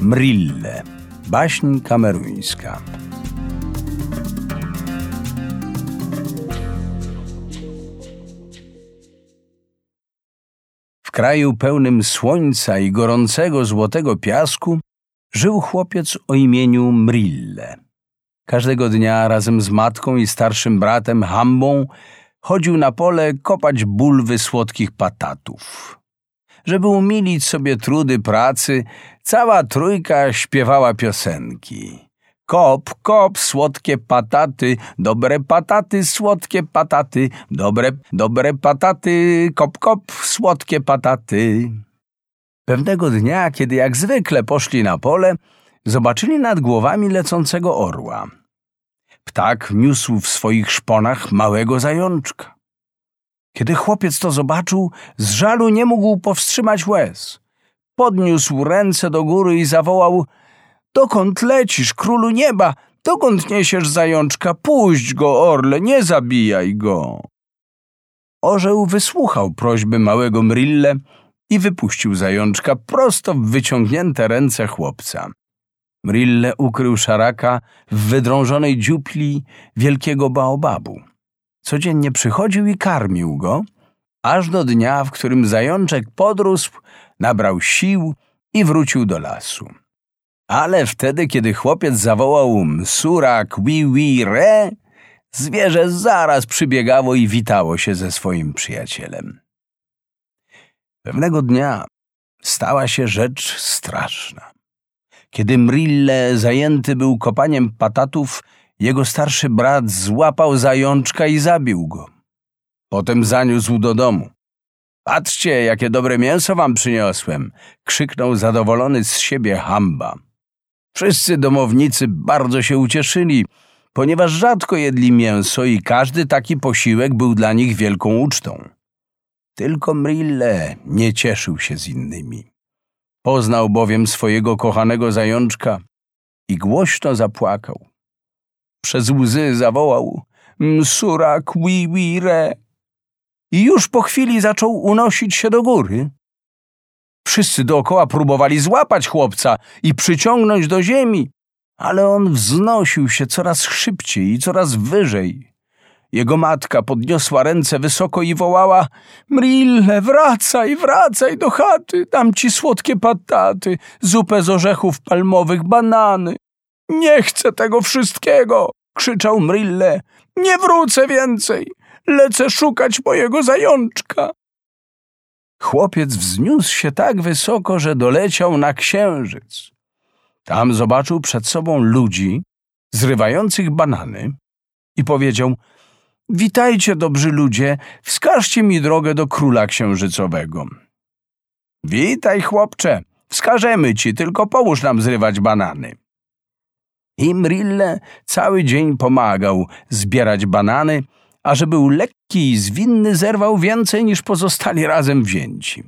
Mrille. Baśń kameruńska. W kraju pełnym słońca i gorącego złotego piasku żył chłopiec o imieniu Mrille. Każdego dnia razem z matką i starszym bratem Hambą chodził na pole kopać bulwy słodkich patatów. Żeby umilić sobie trudy pracy, cała trójka śpiewała piosenki. Kop, kop, słodkie pataty, dobre pataty, słodkie pataty, dobre, dobre pataty, kop, kop, słodkie pataty. Pewnego dnia, kiedy jak zwykle poszli na pole, zobaczyli nad głowami lecącego orła. Ptak niósł w swoich szponach małego zajączka. Kiedy chłopiec to zobaczył, z żalu nie mógł powstrzymać łez. Podniósł ręce do góry i zawołał: Dokąd lecisz, królu nieba? Dokąd niesiesz zajączka? Puść go, orle, nie zabijaj go. Orzeł wysłuchał prośby małego Mrille i wypuścił zajączka prosto w wyciągnięte ręce chłopca. Mrille ukrył szaraka w wydrążonej dziupli wielkiego baobabu. Codziennie przychodził i karmił go, aż do dnia, w którym zajączek podrósł, nabrał sił i wrócił do lasu. Ale wtedy, kiedy chłopiec zawołał msura kwi wi re, zwierzę zaraz przybiegało i witało się ze swoim przyjacielem. Pewnego dnia stała się rzecz straszna. Kiedy Mrille zajęty był kopaniem patatów, jego starszy brat złapał zajączka i zabił go. Potem zaniósł do domu. Patrzcie, jakie dobre mięso wam przyniosłem! krzyknął zadowolony z siebie Hamba. Wszyscy domownicy bardzo się ucieszyli, ponieważ rzadko jedli mięso i każdy taki posiłek był dla nich wielką ucztą. Tylko Mrille nie cieszył się z innymi. Poznał bowiem swojego kochanego zajączka i głośno zapłakał. Przez łzy zawołał Msura kwiwire i już po chwili zaczął unosić się do góry. Wszyscy dookoła próbowali złapać chłopca i przyciągnąć do ziemi, ale on wznosił się coraz szybciej i coraz wyżej. Jego matka podniosła ręce wysoko i wołała Mrille, wracaj, wracaj do chaty, dam ci słodkie pataty, zupę z orzechów palmowych, banany. Nie chcę tego wszystkiego, krzyczał Mrille. Nie wrócę więcej, lecę szukać mojego zajączka. Chłopiec wzniósł się tak wysoko, że doleciał na księżyc. Tam zobaczył przed sobą ludzi zrywających banany i powiedział – Witajcie, dobrzy ludzie, wskażcie mi drogę do króla księżycowego. Witaj, chłopcze, wskażemy ci, tylko pomóż nam zrywać banany. I cały dzień pomagał zbierać banany, a że był lekki i zwinny, zerwał więcej niż pozostali razem wzięci.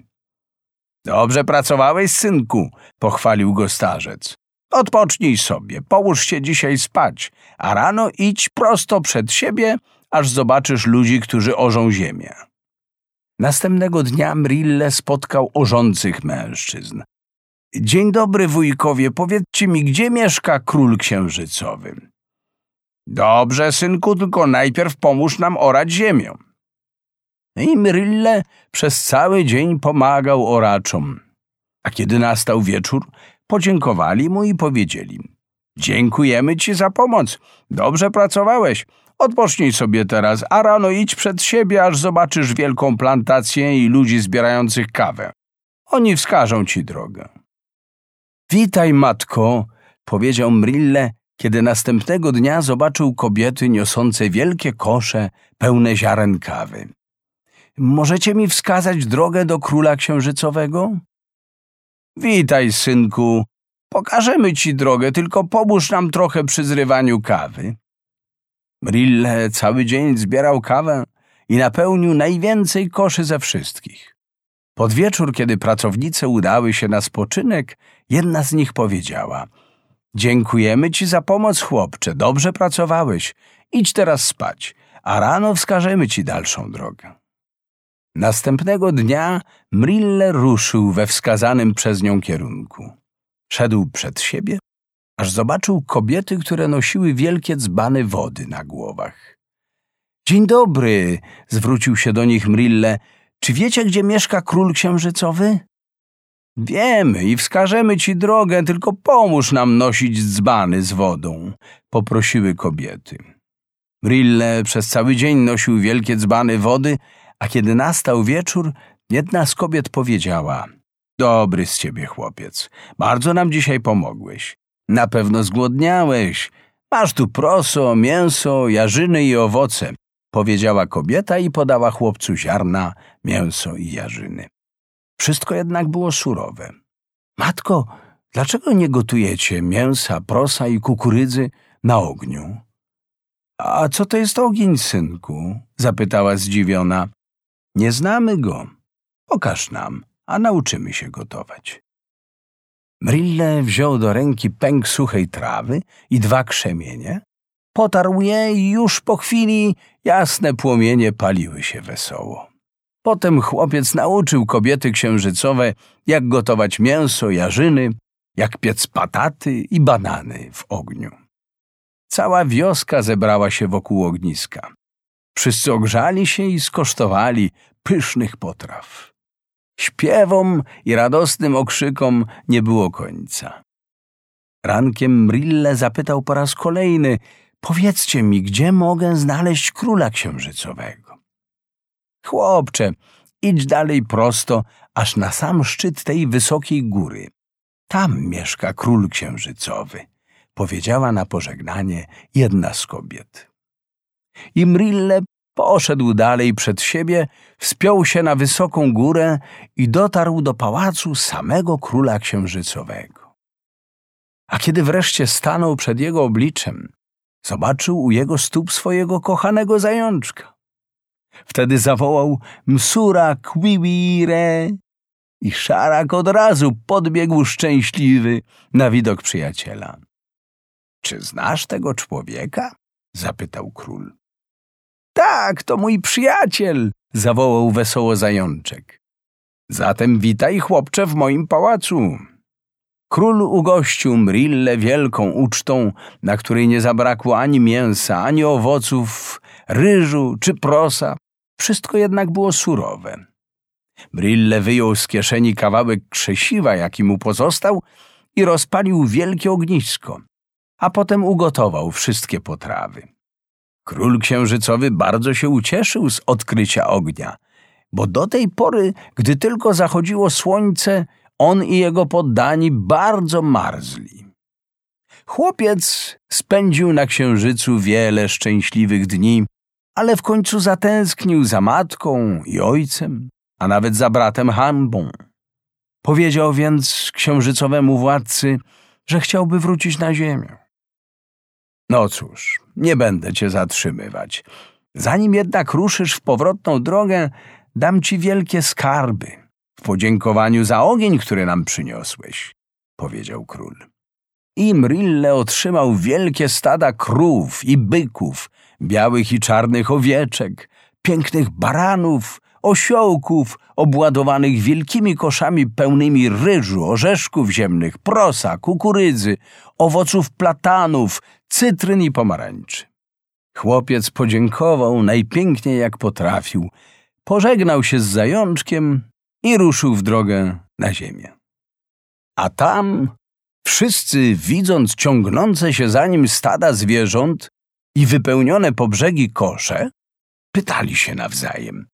Dobrze pracowałeś, synku, pochwalił go starzec. Odpocznij sobie, połóż się dzisiaj spać, a rano idź prosto przed siebie aż zobaczysz ludzi, którzy orzą ziemię. Następnego dnia Mrille spotkał orzących mężczyzn. Dzień dobry, wujkowie, powiedzcie mi, gdzie mieszka król księżycowy? Dobrze, synku, tylko najpierw pomóż nam orać ziemię. I Mrille przez cały dzień pomagał oraczom. A kiedy nastał wieczór, podziękowali mu i powiedzieli: Dziękujemy ci za pomoc. Dobrze pracowałeś. Odpocznij sobie teraz, a rano idź przed siebie, aż zobaczysz wielką plantację i ludzi zbierających kawę. Oni wskażą ci drogę. Witaj, matko, powiedział Mrille, kiedy następnego dnia zobaczył kobiety niosące wielkie kosze pełne ziaren kawy. Możecie mi wskazać drogę do króla księżycowego? Witaj, synku. Pokażemy ci drogę, tylko pomóż nam trochę przy zrywaniu kawy. Brille cały dzień zbierał kawę i napełnił najwięcej koszy ze wszystkich. Pod wieczór, kiedy pracownice udały się na spoczynek, jedna z nich powiedziała – Dziękujemy ci za pomoc, chłopcze, dobrze pracowałeś. Idź teraz spać, a rano wskażemy ci dalszą drogę. Następnego dnia Mrille ruszył we wskazanym przez nią kierunku. Szedł przed siebie, aż zobaczył kobiety, które nosiły wielkie dzbany wody na głowach. Dzień dobry, zwrócił się do nich Mrille. Czy wiecie, gdzie mieszka król księżycowy? Wiemy i wskażemy ci drogę, tylko pomóż nam nosić dzbany z wodą, poprosiły kobiety. Mrille przez cały dzień nosił wielkie dzbany wody, a kiedy nastał wieczór, jedna z kobiet powiedziała: Dobry z ciebie chłopiec, bardzo nam dzisiaj pomogłeś. Na pewno zgłodniałeś. Masz tu proso, mięso, jarzyny i owoce, powiedziała kobieta i podała chłopcu ziarna, mięso i jarzyny. Wszystko jednak było surowe. Matko, dlaczego nie gotujecie mięsa, prosa i kukurydzy na ogniu? A co to jest ogień, synku? zapytała zdziwiona. Nie znamy go. Pokaż nam, a nauczymy się gotować. Mrille wziął do ręki pęk suchej trawy i dwa krzemienie, potarł je i już po chwili jasne płomienie paliły się wesoło. Potem chłopiec nauczył kobiety księżycowe, jak gotować mięso, jarzyny, jak piec pataty i banany w ogniu. Cała wioska zebrała się wokół ogniska. Wszyscy ogrzali się i skosztowali pysznych potraw. Śpiewom i radosnym okrzykom nie było końca. Rankiem Mrille zapytał po raz kolejny: Powiedzcie mi, gdzie mogę znaleźć króla księżycowego? Chłopcze, idź dalej prosto, aż na sam szczyt tej wysokiej góry. Tam mieszka król księżycowy, powiedziała na pożegnanie jedna z kobiet. I Mrille poszedł dalej przed siebie, wspiął się na wysoką górę i dotarł do pałacu samego króla księżycowego. A kiedy wreszcie stanął przed jego obliczem, zobaczył u jego stóp swojego kochanego zajączka. Wtedy zawołał Msura Kwiwire i Szarak od razu podbiegł szczęśliwy na widok przyjaciela. Czy znasz tego człowieka? zapytał król. Tak, to mój przyjaciel, zawołał wesoło zajączek. Zatem witaj, chłopcze, w moim pałacu. Król ugościł Mrille wielką ucztą, na której nie zabrakło ani mięsa, ani owoców, ryżu czy prosa. Wszystko jednak było surowe. Brille wyjął z kieszeni kawałek krzesiwa, jaki mu pozostał, i rozpalił wielkie ognisko, a potem ugotował wszystkie potrawy. Król księżycowy bardzo się ucieszył z odkrycia ognia, bo do tej pory, gdy tylko zachodziło słońce, on i jego poddani bardzo marzli. Chłopiec spędził na księżycu wiele szczęśliwych dni, ale w końcu zatęsknił za matką i ojcem, a nawet za bratem Hambą. Powiedział więc księżycowemu władcy, że chciałby wrócić na ziemię. No cóż, nie będę cię zatrzymywać. Zanim jednak ruszysz w powrotną drogę, dam ci wielkie skarby podziękowaniu za ogień, który nam przyniosłeś, powiedział król. I Mrille otrzymał wielkie stada krów i byków, białych i czarnych owieczek, pięknych baranów, osiołków obładowanych wielkimi koszami pełnymi ryżu, orzeszków ziemnych, prosa, kukurydzy, owoców platanów, cytryn i pomarańczy. Chłopiec podziękował najpiękniej jak potrafił, pożegnał się z zajączkiem i ruszył w drogę na ziemię. A tam wszyscy, widząc ciągnące się za nim stada zwierząt i wypełnione po brzegi kosze, pytali się nawzajem: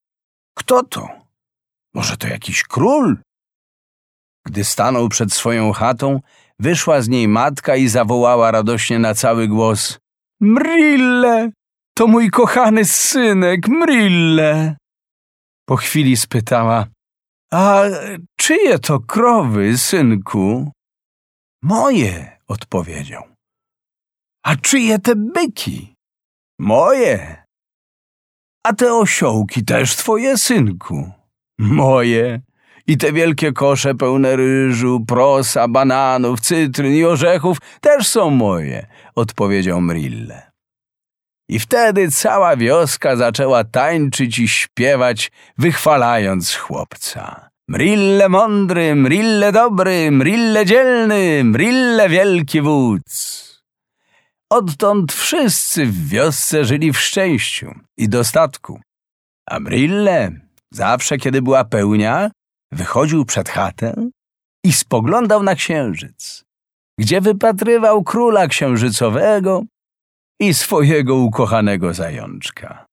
Kto to? Może to jakiś król? Gdy stanął przed swoją chatą, wyszła z niej matka i zawołała radośnie na cały głos: Mrille! To mój kochany synek, Mrille! Po chwili spytała: A czyje to krowy, synku? Moje, odpowiedział. A czyje te byki? Moje. A te osiołki też twoje, synku? Moje. I te wielkie kosze pełne ryżu, prosa, bananów, cytryn i orzechów też są moje, odpowiedział Mrille. I wtedy cała wioska zaczęła tańczyć i śpiewać, wychwalając chłopca. Mrille mądry, Mrille dobry, Mrille dzielny, Mrille wielki wódz. Odtąd wszyscy w wiosce żyli w szczęściu i dostatku. A Mrille, zawsze kiedy była pełnia, wychodził przed chatę i spoglądał na księżyc, gdzie wypatrywał króla księżycowego i swojego ukochanego zajączka.